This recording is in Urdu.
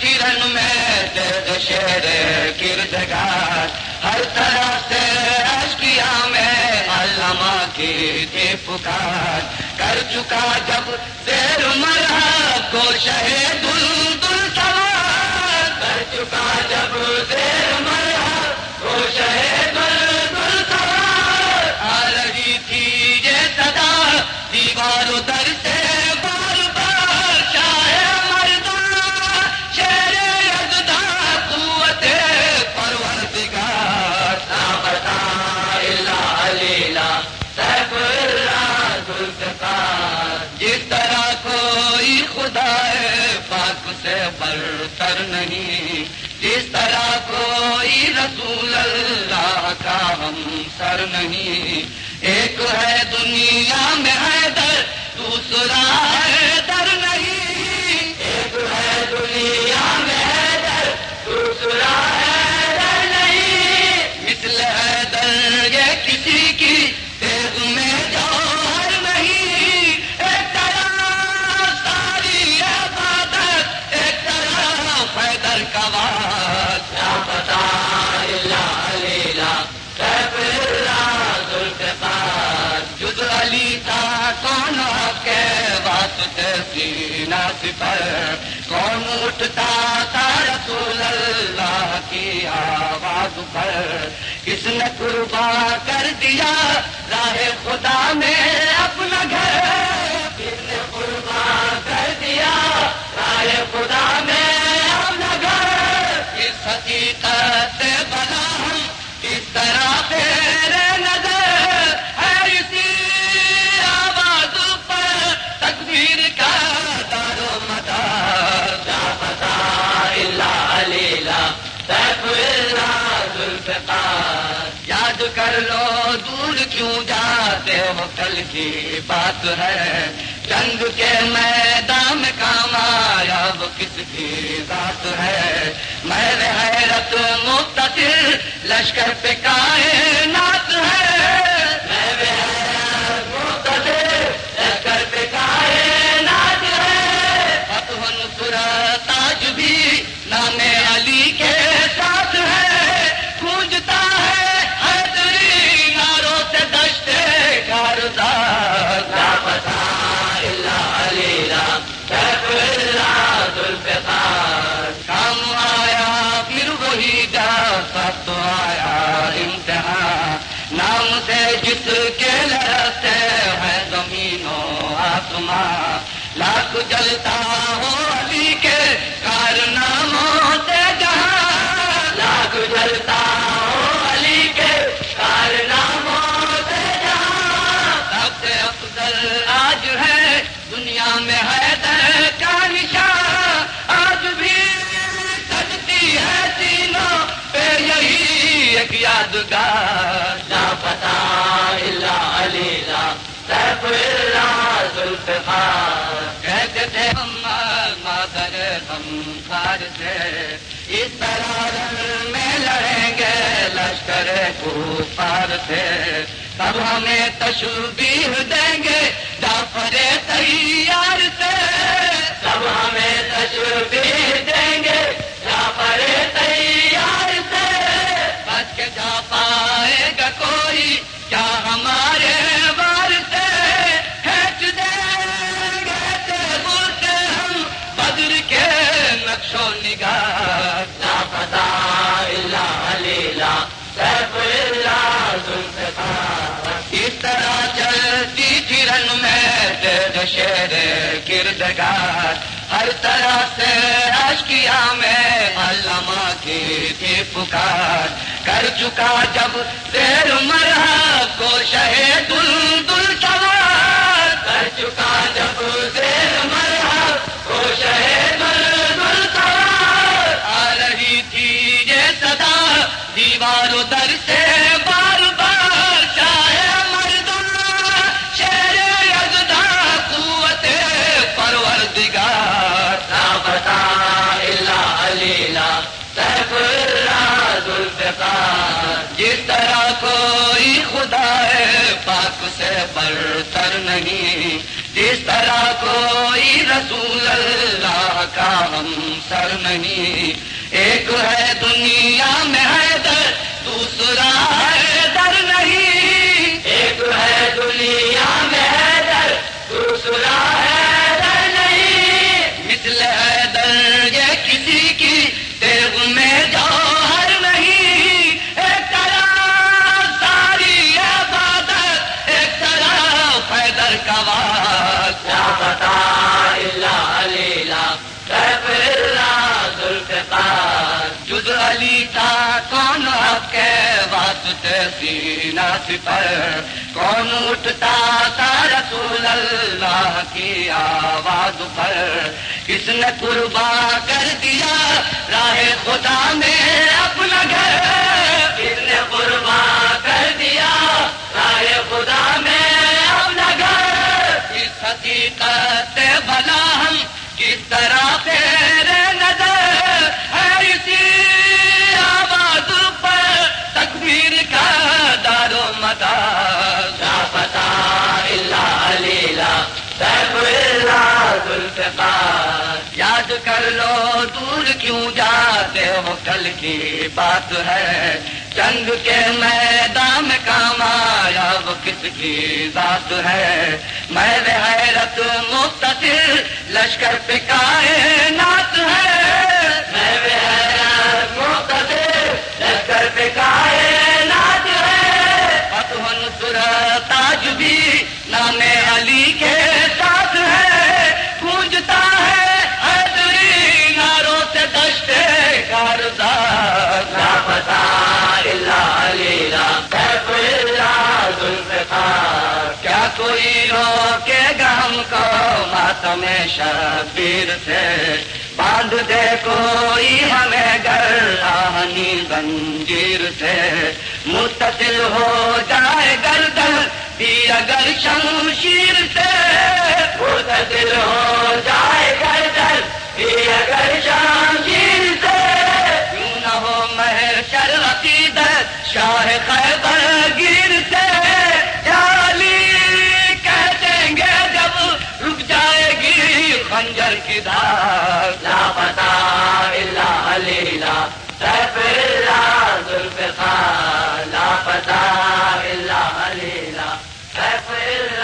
کرن میں شیر کردگار، ہر طرح سے اشکیا میں علامہ کی تھی پکار۔ کر چکا جب سیر مرا کو شہر دل دل سوار۔ کر چکا جب سیر سے برتر نہیں۔ جس طرح کوئی رسول اللہ کا ہم سر نہیں۔ ایک ہے دنیا میں ہے در دوسرا ہے در نہیں۔ ایک ہے دنیا میں ہے در دوسرا واسطے پر کون اٹھتا تھا رسول اللہ کی آواز پر؟ کس نے قربا کر دیا راہ خدا میں اپنا یاد کر لو، دور کیوں جاتے ہو؟ کل کی بات ہے۔ جنگ کے میدان میں کام آیا وہ کس کی بات ہے؟ میں حیرت مختصر لشکر پہ کائے سے جس کے لڑتے ہیں زمین و آسمان، لاکھ جلتا ہو علی کے کارناموں سے جہاں، لاکھ جلتا ایک یادگار لا پتا اللہ علیلا سیف اللہ ذوالفقار. کہتے تھے ہم مادر، ہم خار سے، اس طرح میں لڑیں گے لشکر کو پار سے۔ تب ہمیں تشبیح دیں گے جعفر تیار سے۔ تب ہمیں تشبیح دیں گے جعفر تیار پائے گا کوئی کیا ہمارے دیں گے سے ہم بدر کے نقش و نگار۔ لا پتا اللہ علیلا سیف اللہ ذوالفقار۔ اس طرح چلتی تھی رن میں تیرے شیر کردگار۔ ہر طرح سے اشکیا میں علامہ کی تھی پکار کر چکا جب سیر مرا کو شہید کوئی خدا ہے، پاک سے برتر نہیں۔ جس طرح کوئی رسول اللہ کا ہم سر نہیں۔ ایک ہے دنیا میں ہے در دوسرا ہے در نہیں۔ ایک ہے دنیا جز علی کون حق کے واسطے سینہ پر کون اٹھتا تھا رسول اللہ کی آواز پر. کس نے قربا کر دیا؟ راہ خدا میں اپنا گھر. کس نے قربا کر دیا؟ راہ خدا میں حقیقت بھلا ہم کس طرح تیرے نظر ہے اسی آواز پر تکبیر کا دارو مدار۔ لا پتا اللہ علیلا سیف اللہ ذوالفقار یاد کر لو دور کیوں جاتے ہو کل کی بات ہے۔ جنگ کے میدان میں کام آیا وہ کس کی ذات ہے؟ میں حیرت مختصر لشکر پہ کائنات ہے۔ میں حیرت مختصر لشکر پہ کائنات ہے۔ فتح نصرت تاج بھی نام علی کے کوئی روکے گا ہم کو ماتم شبیر سے باندھ دے کوئی ہمیں گر آہنی زنجیر سے۔ متصل ہو جائے گردن بھی اگر شمشیر سے۔ منظر کی دار لا پتا اللہ لیلا سیف اللہ ذوالفقار لا پتا اللہ لیلا سیف اللہ